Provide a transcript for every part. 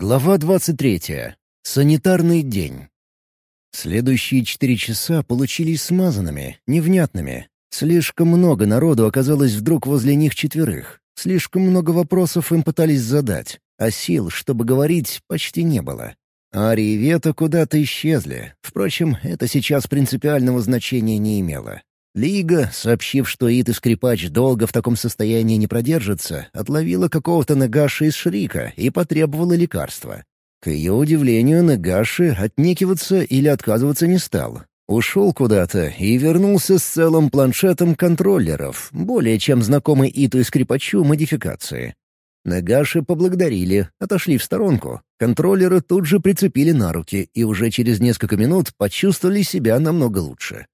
Глава 23. Санитарный день. Следующие четыре часа получились смазанными, невнятными. Слишком много народу оказалось вдруг возле них четверых. Слишком много вопросов им пытались задать, а сил, чтобы говорить, почти не было. Ари и Вета куда-то исчезли. Впрочем, это сейчас принципиального значения не имело. Лига, сообщив, что Ит и Скрипач долго в таком состоянии не продержатся, отловила какого-то Нагаши из Шрика и потребовала лекарства. К ее удивлению, Нагаши отнекиваться или отказываться не стал. Ушел куда-то и вернулся с целым планшетом контроллеров, более чем знакомый Иту и Скрипачу модификации. Нагаши поблагодарили, отошли в сторонку. Контроллеры тут же прицепили на руки и уже через несколько минут почувствовали себя намного лучше.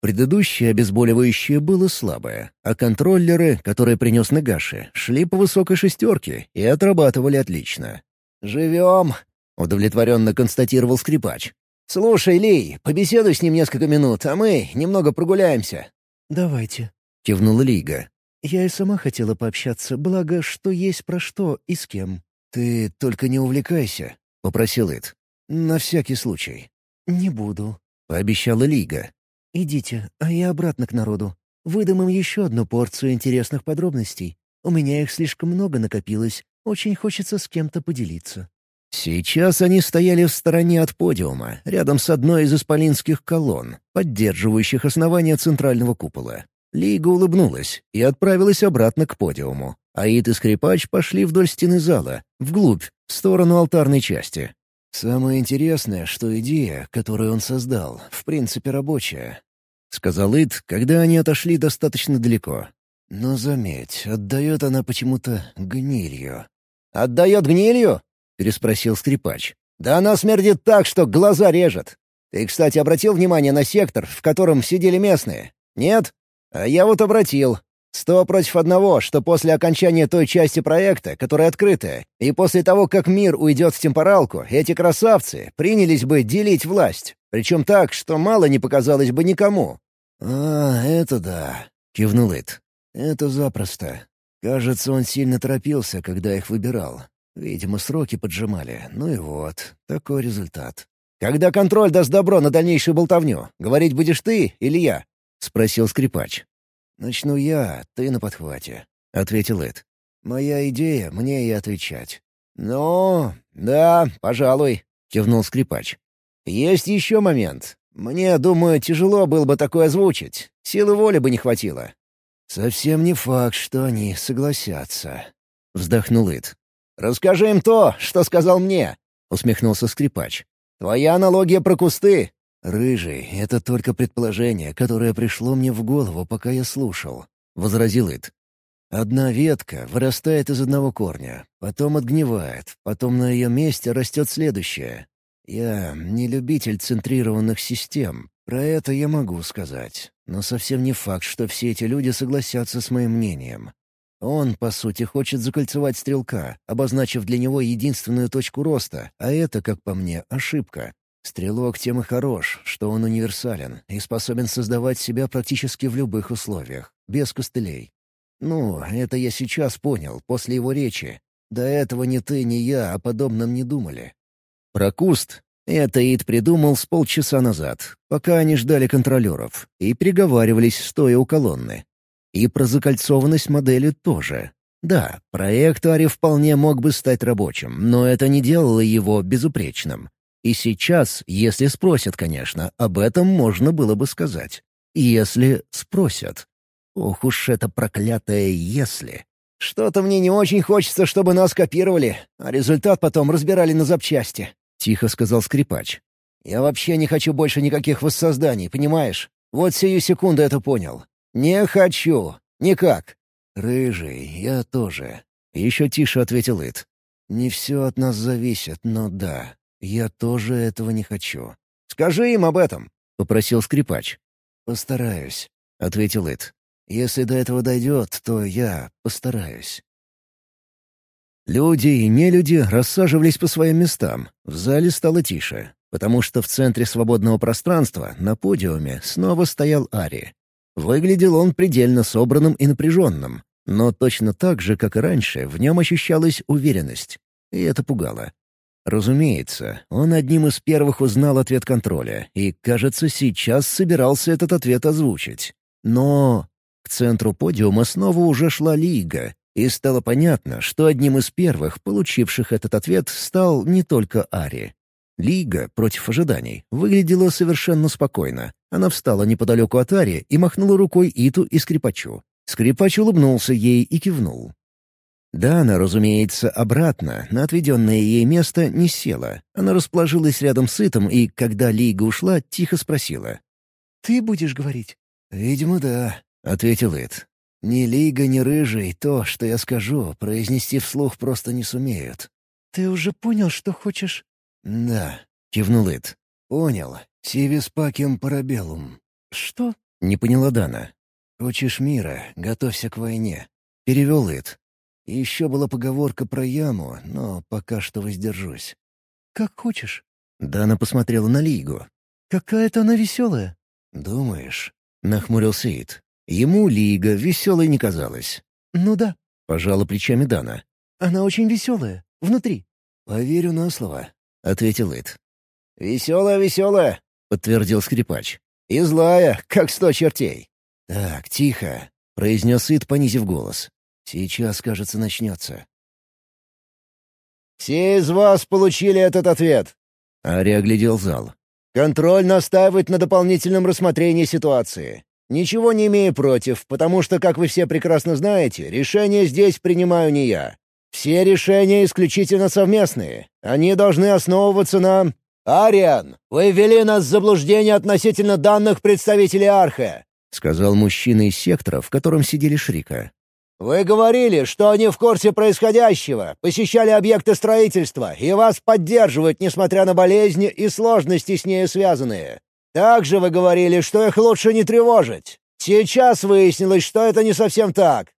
Предыдущее обезболивающее было слабое, а контроллеры, которые принес Нагаши, шли по высокой шестерке и отрабатывали отлично. «Живем», — удовлетворенно констатировал скрипач. «Слушай, Лей, побеседуй с ним несколько минут, а мы немного прогуляемся». «Давайте», — кивнула Лига. «Я и сама хотела пообщаться, благо, что есть про что и с кем». «Ты только не увлекайся», — попросил Ит. «На всякий случай». «Не буду», — пообещала Лига. «Идите, а я обратно к народу. Выдам им еще одну порцию интересных подробностей. У меня их слишком много накопилось. Очень хочется с кем-то поделиться». Сейчас они стояли в стороне от подиума, рядом с одной из исполинских колонн, поддерживающих основание центрального купола. Лига улыбнулась и отправилась обратно к подиуму. Аид и скрипач пошли вдоль стены зала, вглубь, в сторону алтарной части. «Самое интересное, что идея, которую он создал, в принципе рабочая», — сказал Ид, когда они отошли достаточно далеко. «Но заметь, отдает она почему-то гнилью». «Отдает гнилью?» — переспросил скрипач. «Да она смердит так, что глаза режет. Ты, кстати, обратил внимание на сектор, в котором сидели местные? Нет? А я вот обратил. Сто против одного, что после окончания той части проекта, которая открытая, и после того, как мир уйдет в темпоралку, эти красавцы принялись бы делить власть. Причем так, что мало не показалось бы никому. «А, это да», — кивнул Эд. «Это запросто. Кажется, он сильно торопился, когда их выбирал. Видимо, сроки поджимали. Ну и вот, такой результат». «Когда контроль даст добро на дальнейшую болтовню, говорить будешь ты или я?» — спросил скрипач. «Начну я, ты на подхвате», — ответил Эд. «Моя идея — мне и отвечать». «Ну, да, пожалуй», — кивнул скрипач. «Есть еще момент. Мне, думаю, тяжело было бы такое озвучить. Силы воли бы не хватило». «Совсем не факт, что они согласятся», — вздохнул Эд. «Расскажи им то, что сказал мне», — усмехнулся скрипач. «Твоя аналогия про кусты «Рыжий — это только предположение, которое пришло мне в голову, пока я слушал», — возразил Ит. «Одна ветка вырастает из одного корня, потом отгнивает, потом на ее месте растет следующая. Я не любитель центрированных систем, про это я могу сказать, но совсем не факт, что все эти люди согласятся с моим мнением. Он, по сути, хочет закольцевать стрелка, обозначив для него единственную точку роста, а это, как по мне, ошибка. Стрелок тем и хорош, что он универсален и способен создавать себя практически в любых условиях, без костылей. Ну, это я сейчас понял, после его речи. До этого ни ты, ни я о подобном не думали. Про куст это Ид придумал с полчаса назад, пока они ждали контролеров, и переговаривались, стоя у колонны. И про закольцованность модели тоже. Да, проект Ари вполне мог бы стать рабочим, но это не делало его безупречным. И сейчас, если спросят, конечно, об этом можно было бы сказать. Если спросят. Ох уж это проклятое «если». «Что-то мне не очень хочется, чтобы нас копировали, а результат потом разбирали на запчасти», — тихо сказал скрипач. «Я вообще не хочу больше никаких воссозданий, понимаешь? Вот сию секунду это понял. Не хочу. Никак». «Рыжий, я тоже», — еще тише ответил Ит. «Не все от нас зависит, но да, «Я тоже этого не хочу». «Скажи им об этом», — попросил скрипач. «Постараюсь», — ответил Эд. «Если до этого дойдет, то я постараюсь». Люди и нелюди рассаживались по своим местам. В зале стало тише, потому что в центре свободного пространства, на подиуме, снова стоял Ари. Выглядел он предельно собранным и напряженным, но точно так же, как и раньше, в нем ощущалась уверенность. И это пугало. Разумеется, он одним из первых узнал ответ контроля и, кажется, сейчас собирался этот ответ озвучить. Но к центру подиума снова уже шла Лига, и стало понятно, что одним из первых, получивших этот ответ, стал не только Ари. Лига, против ожиданий, выглядела совершенно спокойно. Она встала неподалеку от Ари и махнула рукой Иту и Скрипачу. Скрипач улыбнулся ей и кивнул. Дана, разумеется, обратно, на отведенное ей место, не села. Она расположилась рядом с Итом и, когда Лига ушла, тихо спросила. «Ты будешь говорить?» «Видимо, да», — ответил Ит. «Ни Лига, ни Рыжий то, что я скажу, произнести вслух просто не сумеют». «Ты уже понял, что хочешь?» «Да», — кивнул Ит. «Понял. Сивис пакем парабеллум». «Что?» — не поняла Дана. «Хочешь мира, готовься к войне», — перевел Ит. Еще была поговорка про яму, но пока что воздержусь. «Как хочешь». Дана посмотрела на Лигу. «Какая-то она веселая». «Думаешь?» — нахмурился Ит. Ему Лига веселой не казалась. «Ну да», — пожала плечами Дана. «Она очень веселая. Внутри». «Поверю на слово», — ответил Ит. «Веселая-веселая», — подтвердил скрипач. «И злая, как сто чертей». «Так, тихо», — произнес Ит, понизив голос. Сейчас, кажется, начнется. «Все из вас получили этот ответ». Ари оглядел зал. «Контроль настаивает на дополнительном рассмотрении ситуации. Ничего не имею против, потому что, как вы все прекрасно знаете, решения здесь принимаю не я. Все решения исключительно совместные. Они должны основываться на... «Ариан, вы ввели нас в заблуждение относительно данных представителей Арха», — сказал мужчина из сектора, в котором сидели Шрика. «Вы говорили, что они в курсе происходящего, посещали объекты строительства и вас поддерживают, несмотря на болезни и сложности с ней связанные. Также вы говорили, что их лучше не тревожить. Сейчас выяснилось, что это не совсем так».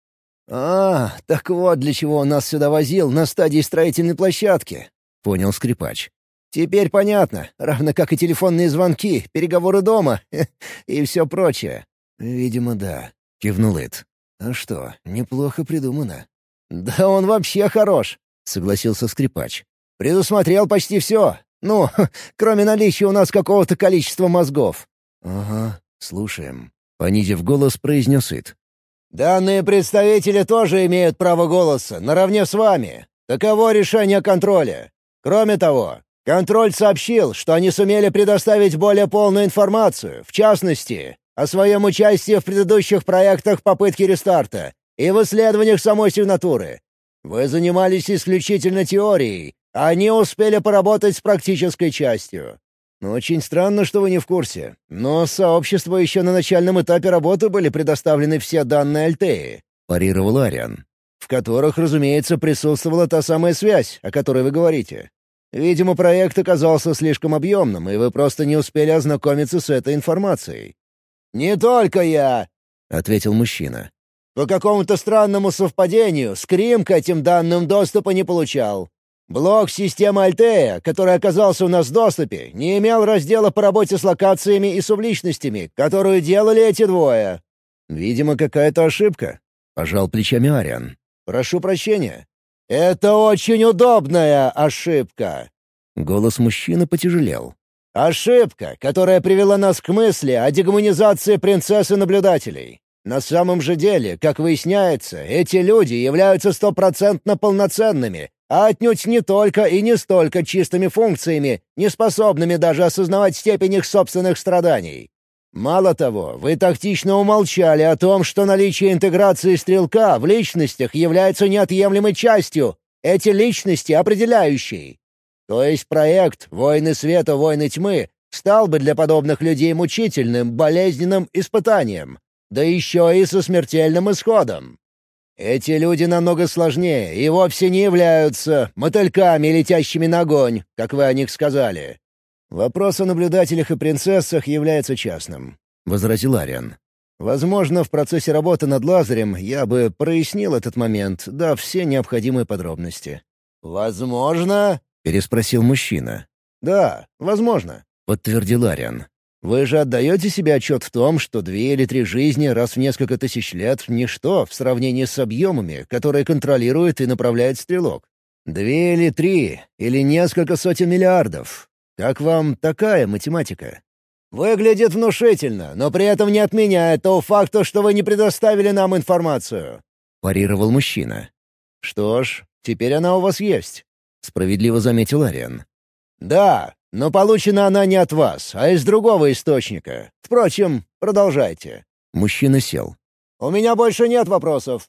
«А, так вот для чего он нас сюда возил на стадии строительной площадки», — понял скрипач. «Теперь понятно, равно как и телефонные звонки, переговоры дома и все прочее». «Видимо, да», — кивнул Эд. «А что, неплохо придумано». «Да он вообще хорош», — согласился скрипач. «Предусмотрел почти все. Ну, кроме наличия у нас какого-то количества мозгов». «Ага, слушаем», — понизив голос, произнес Ит. «Данные представители тоже имеют право голоса, наравне с вами. Таково решение контроля. Кроме того, контроль сообщил, что они сумели предоставить более полную информацию, в частности, о своем участии в предыдущих проектах попытки рестарта и в исследованиях самой сигнатуры. Вы занимались исключительно теорией, а они успели поработать с практической частью. Очень странно, что вы не в курсе, но сообществу еще на начальном этапе работы были предоставлены все данные Альтеи, — парировал Ариан. «В которых, разумеется, присутствовала та самая связь, о которой вы говорите. Видимо, проект оказался слишком объемным, и вы просто не успели ознакомиться с этой информацией. «Не только я», — ответил мужчина. «По какому-то странному совпадению Скрим к этим данным доступа не получал. Блок системы Альтея, который оказался у нас в доступе, не имел раздела по работе с локациями и субличностями, которую делали эти двое. Видимо, какая-то ошибка», — пожал плечами Ариан. «Прошу прощения. Это очень удобная ошибка». Голос мужчины потяжелел. Ошибка, которая привела нас к мысли о дегуманизации принцессы-наблюдателей. На самом же деле, как выясняется, эти люди являются стопроцентно полноценными, а отнюдь не только и не столько чистыми функциями, не способными даже осознавать степень их собственных страданий. Мало того, вы тактично умолчали о том, что наличие интеграции стрелка в личностях является неотъемлемой частью, эти личности определяющей. То есть проект «Войны света, войны тьмы» стал бы для подобных людей мучительным, болезненным испытанием, да еще и со смертельным исходом. Эти люди намного сложнее и вовсе не являются мотыльками, летящими на огонь, как вы о них сказали. Вопрос о наблюдателях и принцессах является частным», — возразил Ариан. «Возможно, в процессе работы над Лазарем я бы прояснил этот момент, дав все необходимые подробности». «Возможно?» — переспросил мужчина. «Да, возможно», — подтвердил Ариан. «Вы же отдаете себе отчет в том, что две или три жизни раз в несколько тысяч лет — ничто в сравнении с объемами, которые контролирует и направляет стрелок. Две или три, или несколько сотен миллиардов. Как вам такая математика? Выглядит внушительно, но при этом не отменяет того факта, что вы не предоставили нам информацию. Парировал мужчина. Что ж, теперь она у вас есть. Справедливо заметил Ариан. Да, но получена она не от вас, а из другого источника. Впрочем, продолжайте. Мужчина сел. «У меня больше нет вопросов».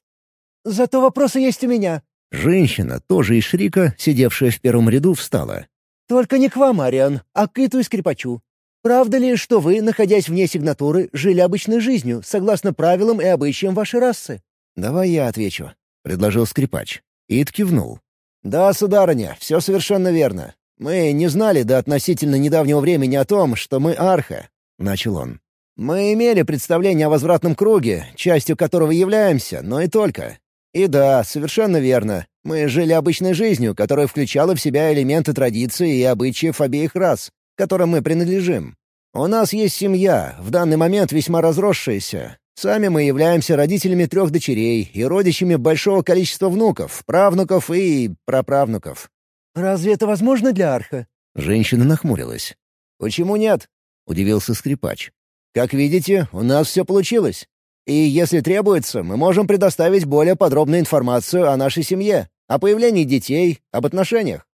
«Зато вопросы есть у меня». Женщина, тоже из Шрика, сидевшая в первом ряду, встала. «Только не к вам, Ариан, а к Иту и Скрипачу. Правда ли, что вы, находясь вне сигнатуры, жили обычной жизнью, согласно правилам и обычаям вашей расы?» «Давай я отвечу», — предложил Скрипач. Ит кивнул. «Да, сударыня, все совершенно верно. Мы не знали до относительно недавнего времени о том, что мы арха», — начал он. Мы имели представление о возвратном круге, частью которого являемся, но и только. И да, совершенно верно. Мы жили обычной жизнью, которая включала в себя элементы традиции и обычаев обеих рас, которым мы принадлежим. У нас есть семья, в данный момент весьма разросшаяся. Сами мы являемся родителями трех дочерей и родичами большого количества внуков, правнуков и праправнуков. «Разве это возможно для Арха?» Женщина нахмурилась. «Почему нет?» — удивился скрипач. Как видите, у нас все получилось. И если требуется, мы можем предоставить более подробную информацию о нашей семье, о появлении детей, об отношениях.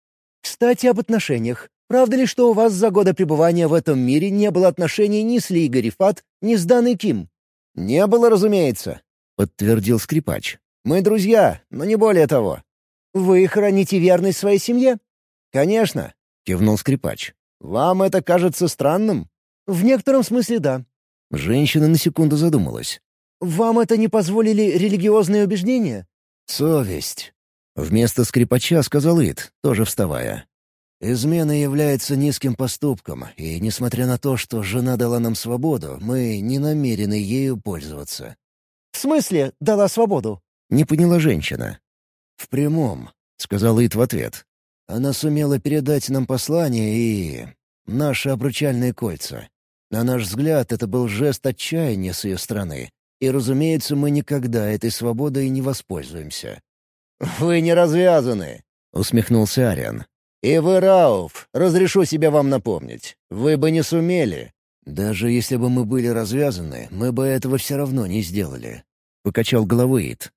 Кстати, об отношениях. Правда ли, что у вас за годы пребывания в этом мире не было отношений ни с Лигой Рифат, ни с Даной Ким? Не было, разумеется, — подтвердил скрипач. Мы друзья, но не более того. Вы храните верность своей семье? Конечно, — кивнул скрипач. Вам это кажется странным? «В некотором смысле да». Женщина на секунду задумалась. «Вам это не позволили религиозные убеждения?» «Совесть». Вместо скрипача сказал Ид, тоже вставая. «Измена является низким поступком, и, несмотря на то, что жена дала нам свободу, мы не намерены ею пользоваться». «В смысле дала свободу?» — не поняла женщина. «В прямом», — сказал Ид в ответ. «Она сумела передать нам послание и... наши обручальные кольца. На наш взгляд, это был жест отчаяния с ее стороны. И, разумеется, мы никогда этой свободой не воспользуемся. «Вы не развязаны», — усмехнулся Ариан. «И вы, Рауф, разрешу себе вам напомнить. Вы бы не сумели». «Даже если бы мы были развязаны, мы бы этого все равно не сделали», — покачал головой Ит.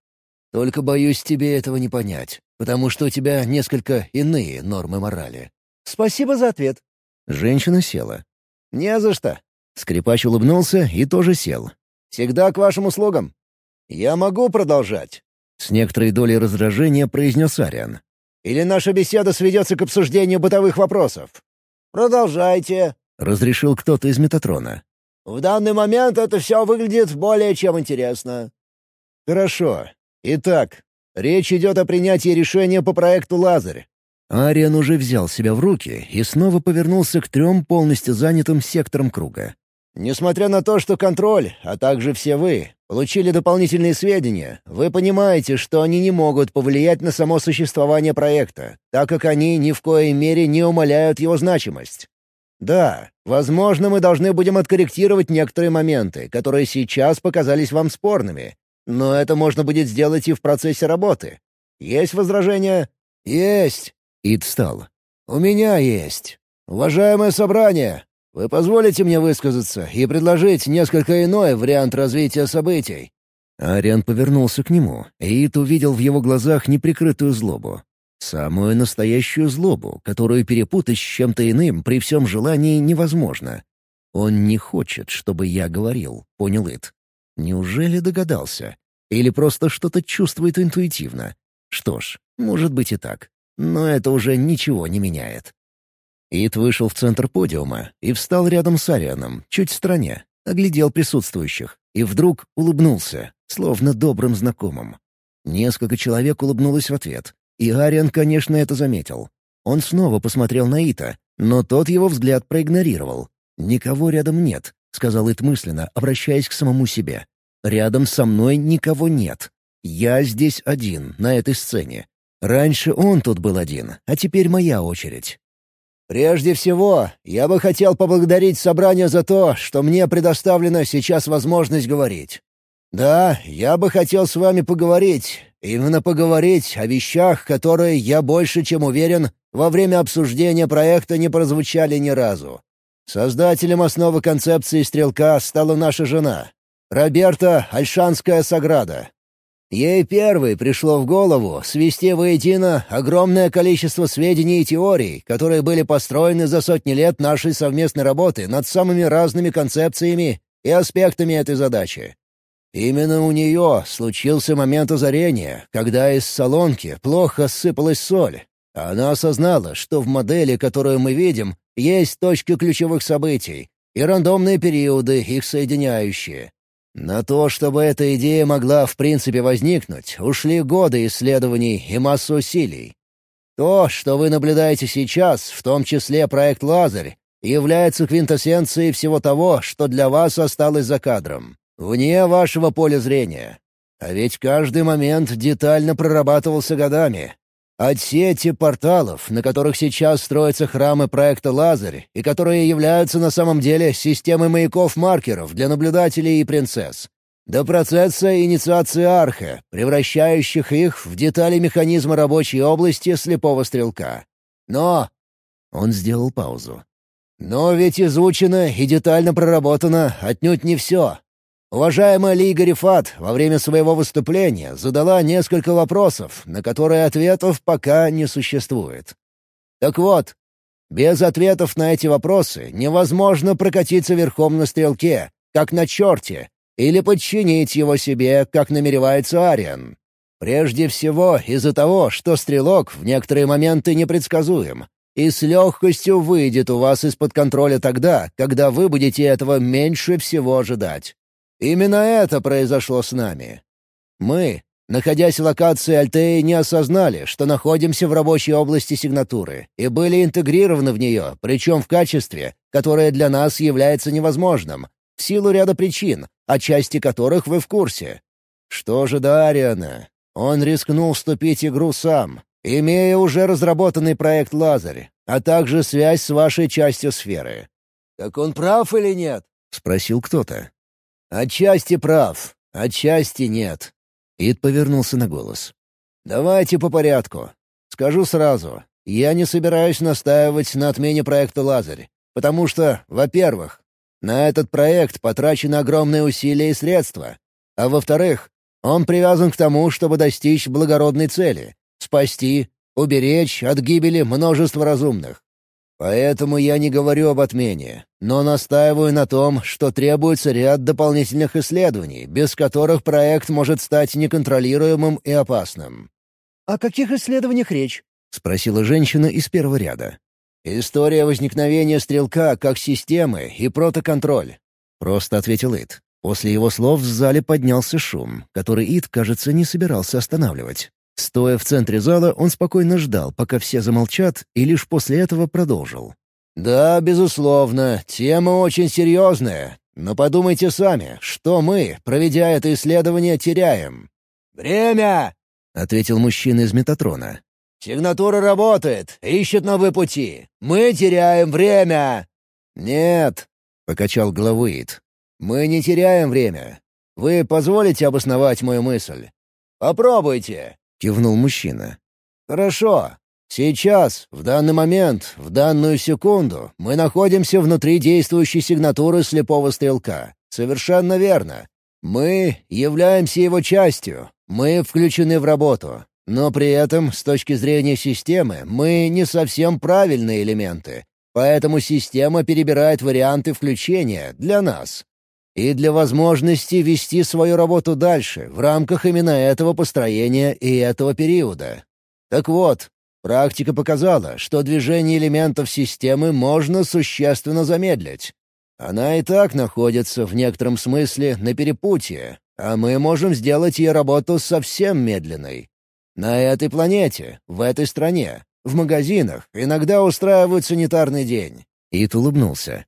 «Только боюсь тебе этого не понять, потому что у тебя несколько иные нормы морали». «Спасибо за ответ». Женщина села. «Не за что». Скрипач улыбнулся и тоже сел. «Всегда к вашим услугам. Я могу продолжать?» С некоторой долей раздражения произнес Ариан. «Или наша беседа сведется к обсуждению бытовых вопросов?» «Продолжайте», — разрешил кто-то из Метатрона. «В данный момент это все выглядит более чем интересно». «Хорошо. Итак, речь идет о принятии решения по проекту «Лазарь». Ариан уже взял себя в руки и снова повернулся к трем полностью занятым секторам круга. «Несмотря на то, что контроль, а также все вы, получили дополнительные сведения, вы понимаете, что они не могут повлиять на само существование проекта, так как они ни в коей мере не умаляют его значимость. Да, возможно, мы должны будем откорректировать некоторые моменты, которые сейчас показались вам спорными, но это можно будет сделать и в процессе работы. Есть возражения? Есть. Ид встал. «У меня есть. Уважаемое собрание, вы позволите мне высказаться и предложить несколько иной вариант развития событий?» Ариан повернулся к нему, и Ид увидел в его глазах неприкрытую злобу. Самую настоящую злобу, которую перепутать с чем-то иным при всем желании невозможно. «Он не хочет, чтобы я говорил», — понял Ид. Неужели догадался? Или просто что-то чувствует интуитивно? Что ж, может быть и так но это уже ничего не меняет. Ит вышел в центр подиума и встал рядом с Арианом, чуть в стороне, оглядел присутствующих и вдруг улыбнулся, словно добрым знакомым. Несколько человек улыбнулось в ответ, и Ариан, конечно, это заметил. Он снова посмотрел на Ита, но тот его взгляд проигнорировал. «Никого рядом нет», — сказал Ит мысленно, обращаясь к самому себе. «Рядом со мной никого нет. Я здесь один, на этой сцене, Раньше он тут был один, а теперь моя очередь. «Прежде всего, я бы хотел поблагодарить собрание за то, что мне предоставлена сейчас возможность говорить. Да, я бы хотел с вами поговорить, именно поговорить о вещах, которые, я больше чем уверен, во время обсуждения проекта не прозвучали ни разу. Создателем основы концепции «Стрелка» стала наша жена, Роберта Альшанская Саграда. Ей первой пришло в голову свести воедино огромное количество сведений и теорий, которые были построены за сотни лет нашей совместной работы над самыми разными концепциями и аспектами этой задачи. Именно у нее случился момент озарения, когда из солонки плохо сыпалась соль. Она осознала, что в модели, которую мы видим, есть точки ключевых событий и рандомные периоды, их соединяющие. На то, чтобы эта идея могла в принципе возникнуть, ушли годы исследований и масса усилий. То, что вы наблюдаете сейчас, в том числе проект «Лазарь», является квинтэссенцией всего того, что для вас осталось за кадром. Вне вашего поля зрения. А ведь каждый момент детально прорабатывался годами. От сети порталов, на которых сейчас строятся храмы проекта «Лазарь», и которые являются на самом деле системой маяков-маркеров для наблюдателей и принцесс, до процесса инициации арха, превращающих их в детали механизма рабочей области слепого стрелка. Но... Он сделал паузу. Но ведь изучено и детально проработано отнюдь не все. Уважаемая Лига Рифат во время своего выступления задала несколько вопросов, на которые ответов пока не существует. Так вот, без ответов на эти вопросы невозможно прокатиться верхом на стрелке, как на черте, или подчинить его себе, как намеревается Ариан. Прежде всего из-за того, что стрелок в некоторые моменты непредсказуем, и с легкостью выйдет у вас из-под контроля тогда, когда вы будете этого меньше всего ожидать. Именно это произошло с нами. Мы, находясь в локации Альтеи, не осознали, что находимся в рабочей области сигнатуры, и были интегрированы в нее, причем в качестве, которое для нас является невозможным, в силу ряда причин, о части которых вы в курсе. Что же до Ариана? Он рискнул вступить в игру сам, имея уже разработанный проект «Лазарь», а также связь с вашей частью сферы. «Так он прав или нет?» — спросил кто-то. «Отчасти прав, отчасти нет». Ид повернулся на голос. «Давайте по порядку. Скажу сразу, я не собираюсь настаивать на отмене проекта «Лазарь», потому что, во-первых, на этот проект потрачены огромные усилия и средства, а во-вторых, он привязан к тому, чтобы достичь благородной цели — спасти, уберечь от гибели множество разумных. Поэтому я не говорю об отмене, но настаиваю на том, что требуется ряд дополнительных исследований, без которых проект может стать неконтролируемым и опасным». «О каких исследованиях речь?» — спросила женщина из первого ряда. «История возникновения стрелка как системы и протоконтроль», — просто ответил Ит. После его слов в зале поднялся шум, который Ит, кажется, не собирался останавливать. Стоя в центре зала, он спокойно ждал, пока все замолчат, и лишь после этого продолжил. «Да, безусловно, тема очень серьезная. Но подумайте сами, что мы, проведя это исследование, теряем?» «Время!» — ответил мужчина из Метатрона. «Сигнатура работает, ищет новые пути. Мы теряем время!» «Нет», — покачал головой. «Мы не теряем время. Вы позволите обосновать мою мысль?» «Попробуйте!» — кивнул мужчина. «Хорошо. Сейчас, в данный момент, в данную секунду, мы находимся внутри действующей сигнатуры слепого стрелка. Совершенно верно. Мы являемся его частью. Мы включены в работу. Но при этом, с точки зрения системы, мы не совсем правильные элементы. Поэтому система перебирает варианты включения для нас и для возможности вести свою работу дальше в рамках именно этого построения и этого периода. Так вот, практика показала, что движение элементов системы можно существенно замедлить. Она и так находится в некотором смысле на перепутье, а мы можем сделать ее работу совсем медленной. На этой планете, в этой стране, в магазинах иногда устраивают санитарный день. Ит улыбнулся.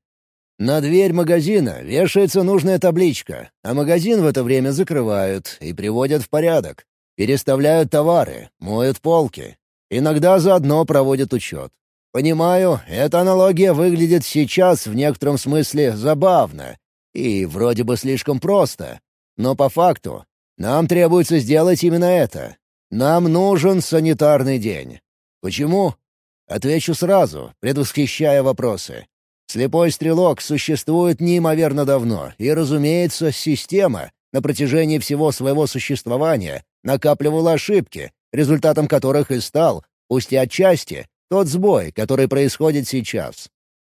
На дверь магазина вешается нужная табличка, а магазин в это время закрывают и приводят в порядок. Переставляют товары, моют полки. Иногда заодно проводят учет. Понимаю, эта аналогия выглядит сейчас в некотором смысле забавно и вроде бы слишком просто. Но по факту нам требуется сделать именно это. Нам нужен санитарный день. Почему? Отвечу сразу, предвосхищая вопросы. Слепой стрелок существует неимоверно давно, и, разумеется, система на протяжении всего своего существования накапливала ошибки, результатом которых и стал, пусть и отчасти, тот сбой, который происходит сейчас.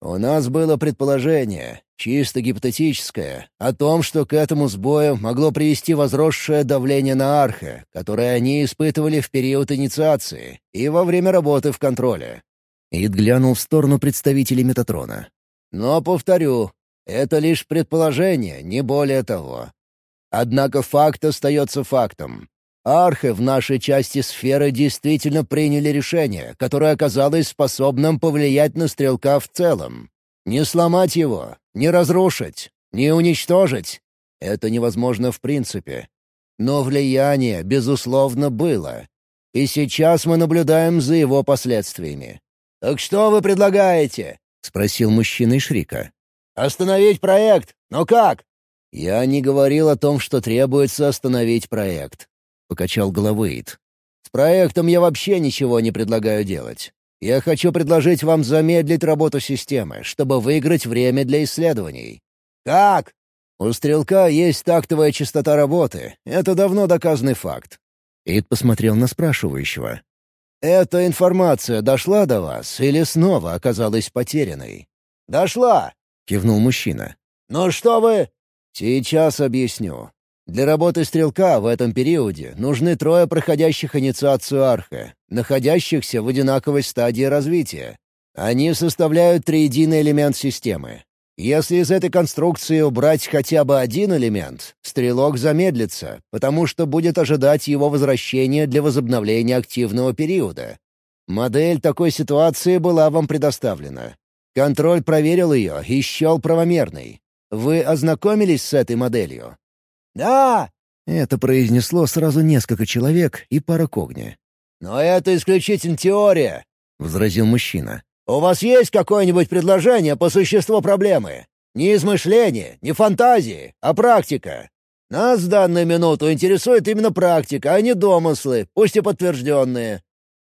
У нас было предположение, чисто гипотетическое, о том, что к этому сбою могло привести возросшее давление на арха, которое они испытывали в период инициации и во время работы в контроле. Ид глянул в сторону представителей Метатрона. Но, повторю, это лишь предположение, не более того. Однако факт остается фактом. Архи в нашей части сферы действительно приняли решение, которое оказалось способным повлиять на стрелка в целом. Не сломать его, не разрушить, не уничтожить — это невозможно в принципе. Но влияние, безусловно, было. И сейчас мы наблюдаем за его последствиями. «Так что вы предлагаете?» — спросил мужчина Шрика. «Остановить проект? Но как?» Я не говорил о том, что требуется остановить проект. — покачал головой Ит. «С проектом я вообще ничего не предлагаю делать. Я хочу предложить вам замедлить работу системы, чтобы выиграть время для исследований». «Как?» «У стрелка есть тактовая частота работы. Это давно доказанный факт». Ид посмотрел на спрашивающего. «Эта информация дошла до вас или снова оказалась потерянной?» «Дошла!» — кивнул мужчина. «Ну что вы...» «Сейчас объясню. Для работы стрелка в этом периоде нужны трое проходящих инициацию арха, находящихся в одинаковой стадии развития. Они составляют триединый элемент системы. Если из этой конструкции убрать хотя бы один элемент, стрелок замедлится, потому что будет ожидать его возвращения для возобновления активного периода. Модель такой ситуации была вам предоставлена. Контроль проверил ее и счел правомерной. Вы ознакомились с этой моделью? «Да!» — это произнесло сразу несколько человек и пара когни. «Но это исключительно теория», — возразил мужчина. «У вас есть какое-нибудь предложение по существу проблемы? Не измышление, не фантазии, а практика. Нас в данную минуту интересует именно практика, а не домыслы, пусть и подтвержденные.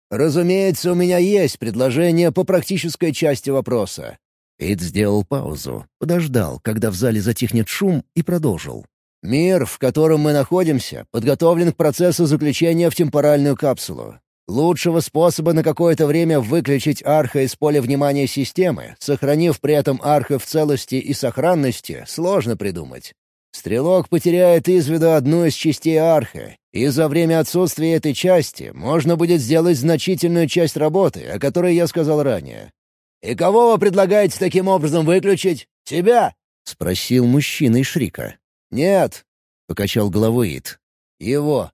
Разумеется, у меня есть предложение по практической части вопроса». Эйд сделал паузу, подождал, когда в зале затихнет шум, и продолжил. Мир, в котором мы находимся, подготовлен к процессу заключения в темпоральную капсулу. Лучшего способа на какое-то время выключить арха из поля внимания системы, сохранив при этом арха в целости и сохранности, сложно придумать. Стрелок потеряет из виду одну из частей арха, и за время отсутствия этой части можно будет сделать значительную часть работы, о которой я сказал ранее. «И кого вы предлагаете таким образом выключить? Себя?» — спросил мужчина из Шрика. «Нет», — покачал головой Ит. «Его».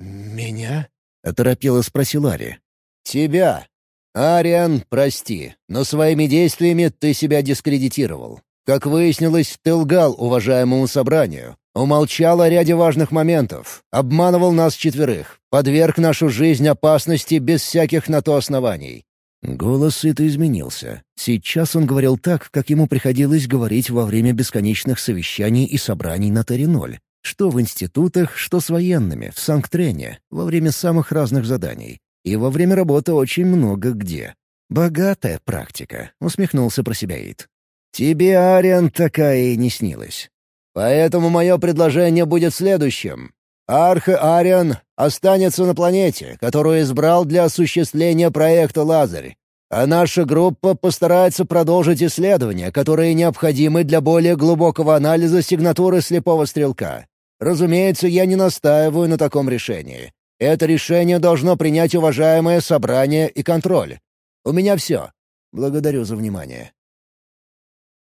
«Меня?» — оторопело спросил Ари. «Тебя. Ариан, прости, но своими действиями ты себя дискредитировал. Как выяснилось, ты лгал уважаемому собранию, умолчал о ряде важных моментов, обманывал нас четверых, подверг нашу жизнь опасности без всяких на то оснований. Голос Ита изменился. Сейчас он говорил так, как ему приходилось говорить во время бесконечных совещаний и собраний на Тари-0. Что в институтах, что с военными, в Санктрене, во время самых разных заданий. И во время работы очень много где. «Богатая практика», — усмехнулся про себя Ит. «Тебе, Ариан, такая и не снилась. Поэтому мое предложение будет следующим. Арха Ариан останется на планете, которую избрал для осуществления проекта «Лазарь», а наша группа постарается продолжить исследования, которые необходимы для более глубокого анализа сигнатуры слепого стрелка. Разумеется, я не настаиваю на таком решении. Это решение должно принять уважаемое собрание и контроль. У меня все. Благодарю за внимание.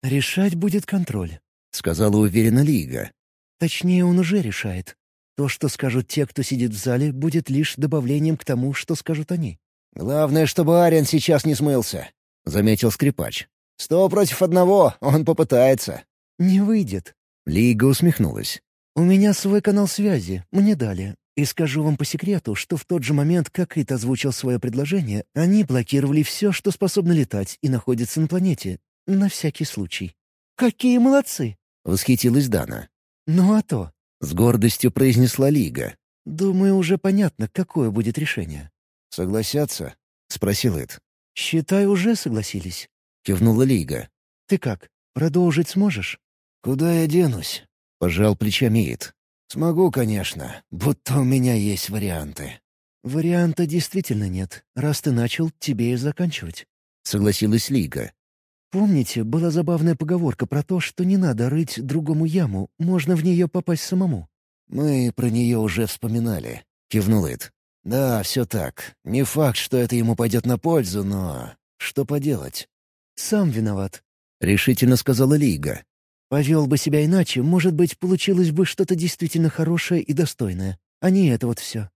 «Решать будет контроль», — сказала уверенно Лига. «Точнее, он уже решает. То, что скажут те, кто сидит в зале, будет лишь добавлением к тому, что скажут они. «Главное, чтобы Арен сейчас не смылся», — заметил скрипач. «Сто против одного, он попытается». «Не выйдет». Лига усмехнулась. «У меня свой канал связи, мне дали. И скажу вам по секрету, что в тот же момент, как Ит озвучил свое предложение, они блокировали все, что способно летать и находится на планете. На всякий случай». «Какие молодцы!» — восхитилась Дана. «Ну а то. — с гордостью произнесла Лига. Думаю, уже понятно, какое будет решение». «Согласятся?» — спросил Эд. «Считай, уже согласились», — кивнула Лига. «Ты как, продолжить сможешь?» «Куда я денусь?» — пожал плечами Ид. «Смогу, конечно, будто у меня есть варианты». «Варианта действительно нет. Раз ты начал, тебе и заканчивать», — согласилась Лига. «Помните, была забавная поговорка про то, что не надо рыть другому яму, можно в нее попасть самому?» «Мы про нее уже вспоминали», — кивнул Ид. «Да, все так. Не факт, что это ему пойдет на пользу, но... Что поделать?» «Сам виноват», — решительно сказала Лига. «Повел бы себя иначе, может быть, получилось бы что-то действительно хорошее и достойное, а не это вот все».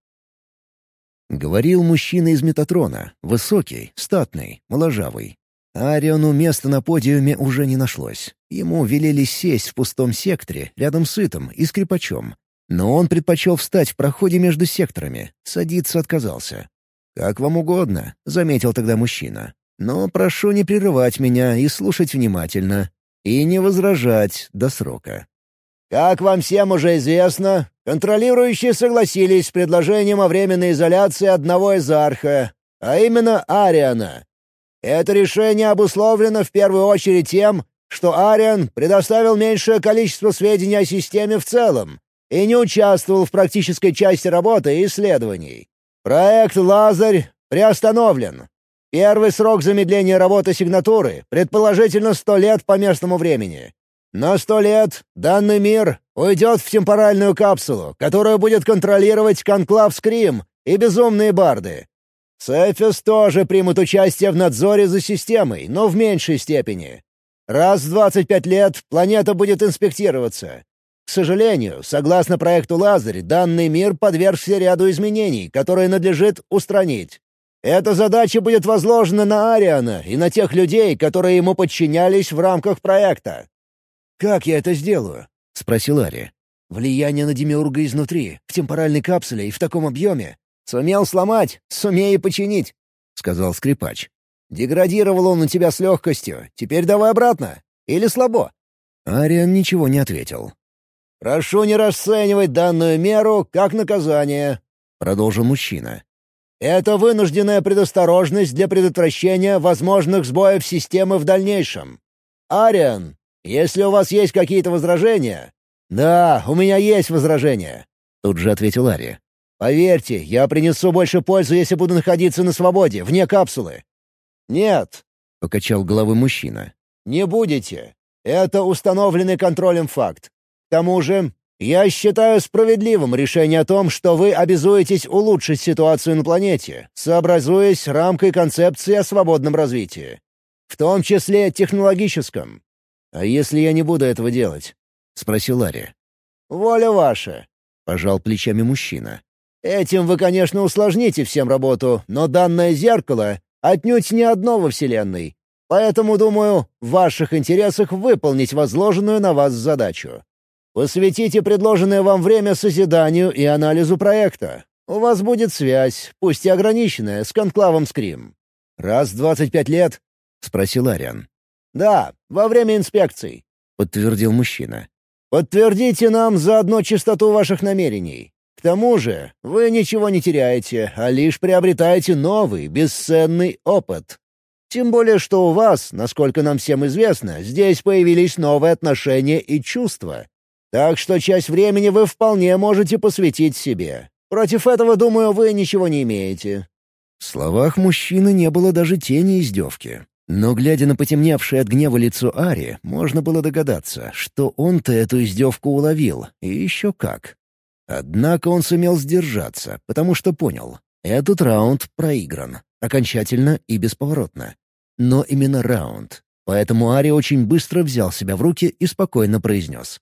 Говорил мужчина из Метатрона, высокий, статный, моложавый. Ариону места на подиуме уже не нашлось. Ему велели сесть в пустом секторе, рядом с Итом и скрипачом. Но он предпочел встать в проходе между секторами, садиться отказался. «Как вам угодно», — заметил тогда мужчина. «Но прошу не прерывать меня и слушать внимательно. И не возражать до срока». Как вам всем уже известно, контролирующие согласились с предложением о временной изоляции одного из арха, а именно Ариана. Это решение обусловлено в первую очередь тем, что Ариан предоставил меньшее количество сведений о системе в целом и не участвовал в практической части работы и исследований. Проект «Лазарь» приостановлен. Первый срок замедления работы сигнатуры, предположительно, сто лет по местному времени. На сто лет данный мир уйдет в темпоральную капсулу, которая будет контролировать конклав Скрим и безумные барды. Сефис тоже примут участие в надзоре за системой, но в меньшей степени. Раз в 25 лет планета будет инспектироваться. К сожалению, согласно проекту «Лазарь», данный мир подвергся ряду изменений, которые надлежит устранить. Эта задача будет возложена на Ариана и на тех людей, которые ему подчинялись в рамках проекта. «Как я это сделаю?» — спросил Ари. «Влияние на Демиурга изнутри, в темпоральной капсуле и в таком объеме. Сумел сломать, сумею починить», — сказал скрипач. «Деградировал он у тебя с легкостью. Теперь давай обратно. Или слабо?» Ариан ничего не ответил. «Прошу не расценивать данную меру как наказание», — продолжил мужчина. «Это вынужденная предосторожность для предотвращения возможных сбоев системы в дальнейшем. Ариан, если у вас есть какие-то возражения...» «Да, у меня есть возражения», — тут же ответил Ари. «Поверьте, я принесу больше пользы, если буду находиться на свободе, вне капсулы». «Нет», — покачал головой мужчина. «Не будете. Это установленный контролем факт. К тому же, я считаю справедливым решение о том, что вы обязуетесь улучшить ситуацию на планете, сообразуясь рамкой концепции о свободном развитии. В том числе технологическом. «А если я не буду этого делать?» — спросил Ларри. «Воля ваша», — пожал плечами мужчина. «Этим вы, конечно, усложните всем работу, но данное зеркало отнюдь не одно во Вселенной. Поэтому, думаю, в ваших интересах выполнить возложенную на вас задачу. Посвятите предложенное вам время созиданию и анализу проекта. У вас будет связь, пусть и ограниченная, с конклавом Скрим». «Раз в двадцать пять лет?» — спросил Ариан. «Да, во время инспекций», — подтвердил мужчина. «Подтвердите нам заодно чистоту ваших намерений. К тому же вы ничего не теряете, а лишь приобретаете новый, бесценный опыт. Тем более, что у вас, насколько нам всем известно, здесь появились новые отношения и чувства. Так что часть времени вы вполне можете посвятить себе. Против этого, думаю, вы ничего не имеете». В словах мужчины не было даже тени издевки. Но, глядя на потемневшее от гнева лицо Ари, можно было догадаться, что он-то эту издевку уловил, и еще как. Однако он сумел сдержаться, потому что понял — этот раунд проигран, окончательно и бесповоротно. Но именно раунд. Поэтому Ари очень быстро взял себя в руки и спокойно произнес.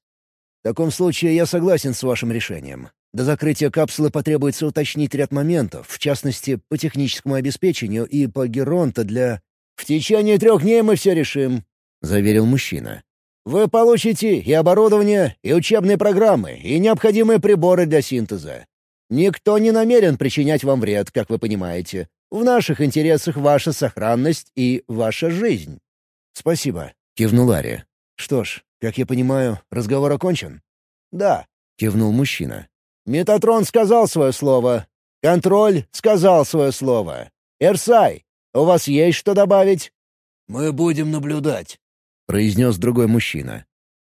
«В таком случае я согласен с вашим решением. До закрытия капсулы потребуется уточнить ряд моментов, в частности, по техническому обеспечению и по Геронта для «В течение трех дней мы все решим», — заверил мужчина. «Вы получите и оборудование, и учебные программы, и необходимые приборы для синтеза. Никто не намерен причинять вам вред, как вы понимаете. В наших интересах ваша сохранность и ваша жизнь». «Спасибо», — кивнул Ари. «Что ж, как я понимаю, разговор окончен?» «Да», — кивнул мужчина. Метатрон сказал свое слово. Контроль сказал свое слово. Эрсай, у вас есть что добавить?» «Мы будем наблюдать», — произнес другой мужчина.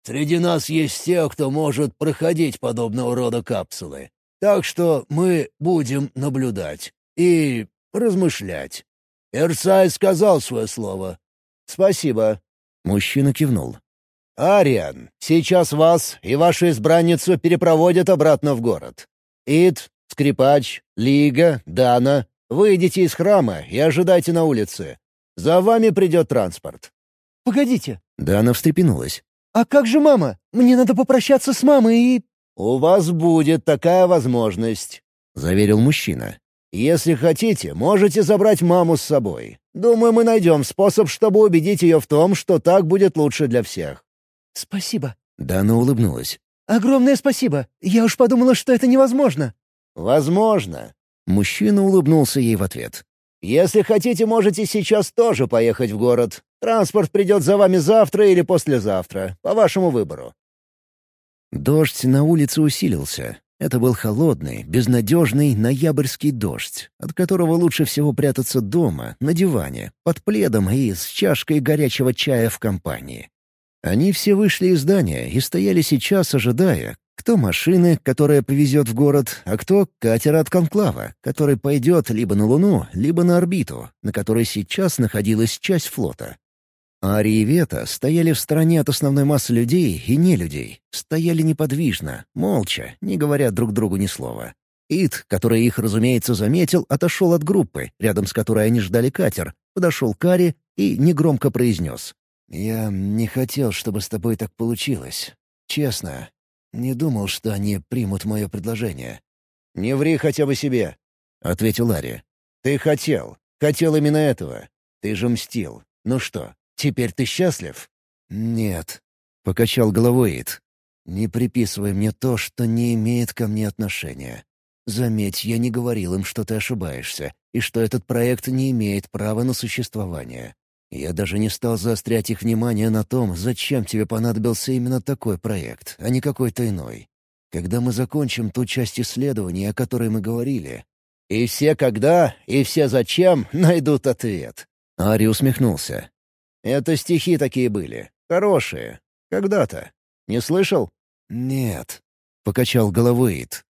«Среди нас есть те, кто может проходить подобного рода капсулы. Так что мы будем наблюдать и размышлять. Эрсай сказал свое слово». «Спасибо». Мужчина кивнул. «Ариан, сейчас вас и вашу избранницу перепроводят обратно в город. Ид, Скрипач, Лига, Дана, выйдите из храма и ожидайте на улице. За вами придет транспорт». «Погодите». Дана встрепенулась. «А как же мама? Мне надо попрощаться с мамой и...» «У вас будет такая возможность», — заверил мужчина. «Если хотите, можете забрать маму с собой. Думаю, мы найдем способ, чтобы убедить ее в том, что так будет лучше для всех». «Спасибо». Дана улыбнулась. «Огромное спасибо. Я уж подумала, что это невозможно». «Возможно». Мужчина улыбнулся ей в ответ. «Если хотите, можете сейчас тоже поехать в город. Транспорт придет за вами завтра или послезавтра, по вашему выбору». Дождь на улице усилился. Это был холодный, безнадежный ноябрьский дождь, от которого лучше всего прятаться дома, на диване, под пледом и с чашкой горячего чая в компании. Они все вышли из здания и стояли сейчас, ожидая, кто машины, которая повезет в город, а кто катер от Конклава, который пойдет либо на Луну, либо на орбиту, на которой сейчас находилась часть флота. Ари и Вета стояли в стороне от основной массы людей и не людей, стояли неподвижно, молча, не говоря друг другу ни слова. Ид, который их, разумеется, заметил, отошел от группы, рядом с которой они ждали катер, подошел к Ари и негромко произнес. «Я не хотел, чтобы с тобой так получилось. Честно, не думал, что они примут мое предложение». «Не ври хотя бы себе», — ответил Ари. «Ты хотел. Хотел именно этого. Ты же мстил. Ну что, теперь ты счастлив?» «Нет», — покачал головой Ид. «Не приписывай мне то, что не имеет ко мне отношения. Заметь, я не говорил им, что ты ошибаешься, и что этот проект не имеет права на существование. Я даже не стал заострять их внимание на том, зачем тебе понадобился именно такой проект, а не какой-то иной. Когда мы закончим ту часть исследований, о которой мы говорили... «И все когда, и все зачем найдут ответ». Ари усмехнулся. «Это стихи такие были. Хорошие. Когда-то. Не слышал?» «Нет», — покачал головой Ит.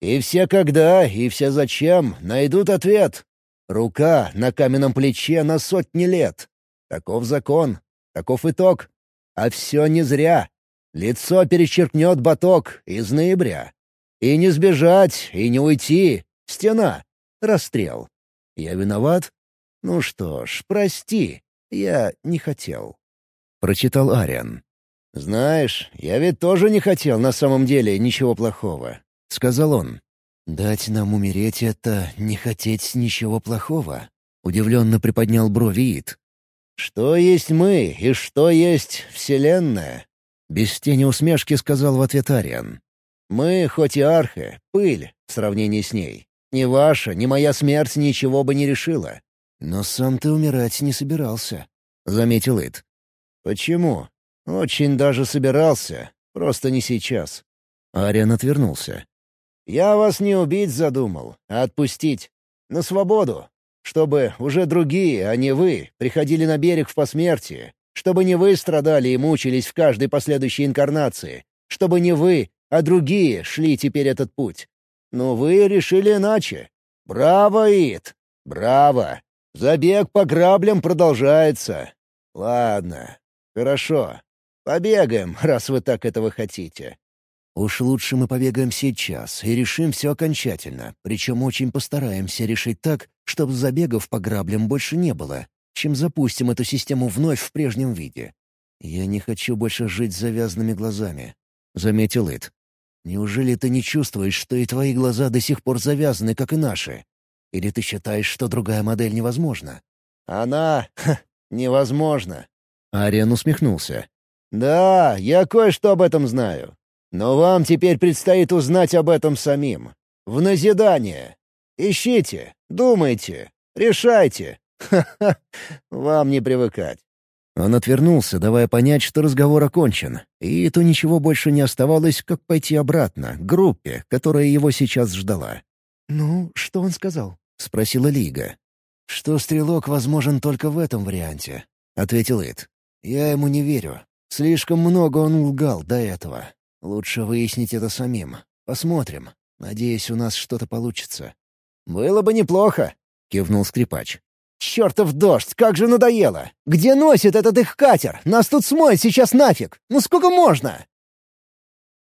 «И все когда, и все зачем найдут ответ. Рука на каменном плече на сотни лет. Таков закон, таков итог. А все не зря. Лицо перечеркнет баток из ноября. И не сбежать, и не уйти. Стена. Расстрел. Я виноват? Ну что ж, прости. Я не хотел. Прочитал Ариан. «Знаешь, я ведь тоже не хотел на самом деле ничего плохого», — сказал он. «Дать нам умереть — это не хотеть ничего плохого», — удивленно приподнял брови Ид. «Что есть мы и что есть Вселенная?» Без тени усмешки сказал в ответ Ариан. «Мы, хоть и архи, пыль в сравнении с ней. Ни ваша, ни моя смерть ничего бы не решила». «Но сам ты умирать не собирался», — заметил Ид. «Почему? Очень даже собирался, просто не сейчас». Ариан отвернулся. Я вас не убить задумал, а отпустить. На свободу. Чтобы уже другие, а не вы, приходили на берег в посмертии. Чтобы не вы страдали и мучились в каждой последующей инкарнации. Чтобы не вы, а другие шли теперь этот путь. Но вы решили иначе. Браво, Ит! Браво! Забег по граблям продолжается. Ладно, хорошо. Побегаем, раз вы так этого хотите. Уж лучше мы побегаем сейчас и решим все окончательно, причем очень постараемся решить так, чтобы забегов по граблям больше не было, чем запустим эту систему вновь в прежнем виде. Я не хочу больше жить с завязанными глазами», — заметил Ит. «Неужели ты не чувствуешь, что и твои глаза до сих пор завязаны, как и наши? Или ты считаешь, что другая модель невозможна?» «Она... Ха, невозможна». Ариан усмехнулся. «Да, я кое-что об этом знаю. Но вам теперь предстоит узнать об этом самим. В назидание. Ищите, думайте, решайте. Ха-ха, вам не привыкать. Он отвернулся, давая понять, что разговор окончен, и то ничего больше не оставалось, как пойти обратно, к группе, которая его сейчас ждала. «Ну, что он сказал?» — спросила Лига. «Что стрелок возможен только в этом варианте», — ответил Ит. «Я ему не верю. Слишком много он лгал до этого. Лучше выяснить это самим. Посмотрим. Надеюсь, у нас что-то получится». «Было бы неплохо», — кивнул скрипач. «Чертов дождь, как же надоело! Где носит этот их катер? Нас тут смоет сейчас нафиг! Ну сколько можно?»